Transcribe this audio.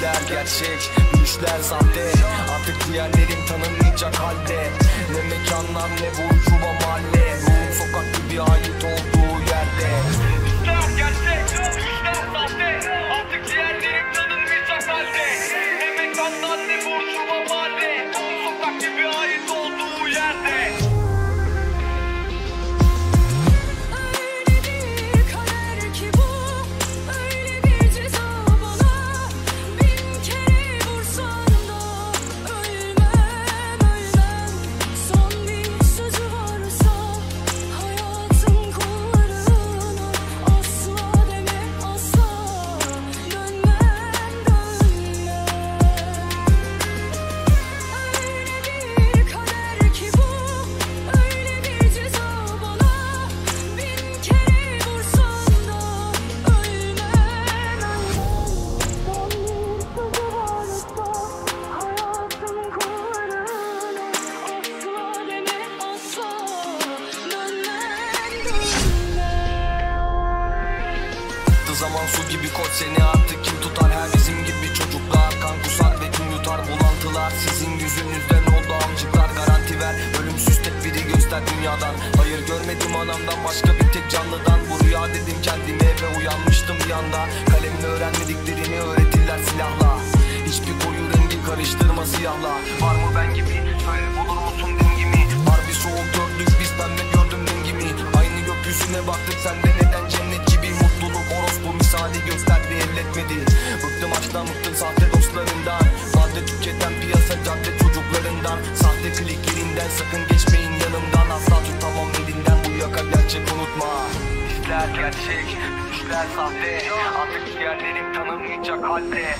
gerçek Gülüşler sahte. Artık diğerlerin tanınmayacak halde. Ne mekanlar ne bu zaman su gibi koç seni artık kim tutar? Her bizim gibi çocuklar kan kusar ve kim yutar. Bulantılar sizin yüzünüzden oldu amcıklar. Garanti ver ölümsüz tek biri göster dünyadan. Hayır görmedim anamdan başka bir tek canlıdan. Bu rüya dedim kendime ve uyanmıştım bir anda. Kalemle öğrenmediklerini öğretirler silahla. Hiçbir koyu rengi karıştırma siyahla. Var mı ben gibi? Söyle bulur musun dengimi? Harbi soğuk gördük biz pembe gördüm rengimi. Aynı gökyüzüne baktık sende neden misali gösterdi elletmedi Bıktım aşktan bıktım sahte dostlarından Madde tüketen piyasa cadde çocuklarından. Sahte kliklerinden sakın geçmeyin yanımdan. Asla tutamam elinden bu yaka gerçek unutma. İşler gerçek, düşler sahte. Artık diğerlerim tanınmayacak halde